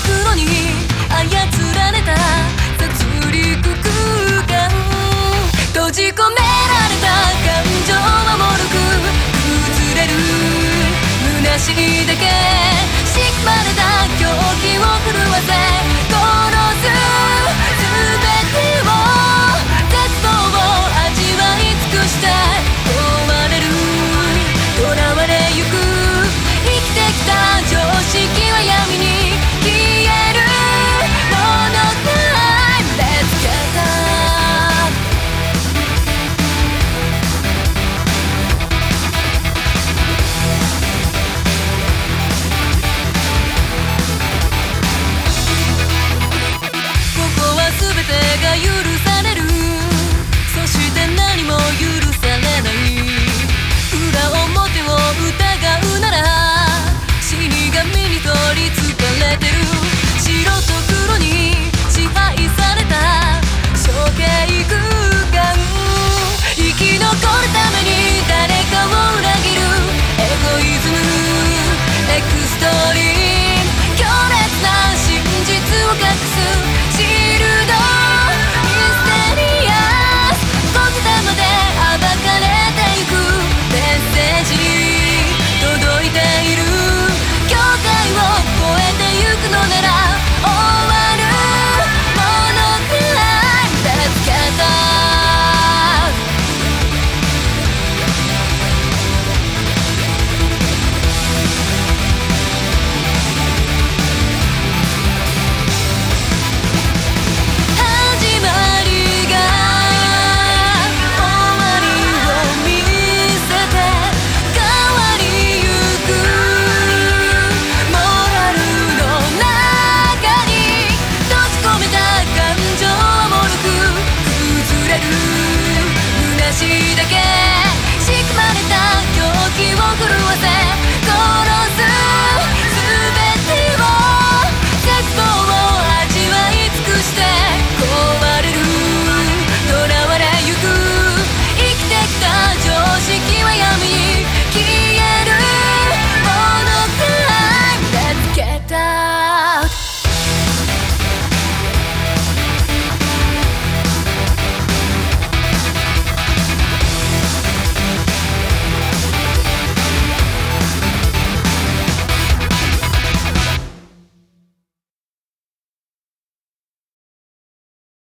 黒に操られた殺戮空間。閉じ込められた感情はもろく崩れる。虚しいだけ。縛られた狂気を狂わせ。しだけ。仕組まれた狂気を狂わせ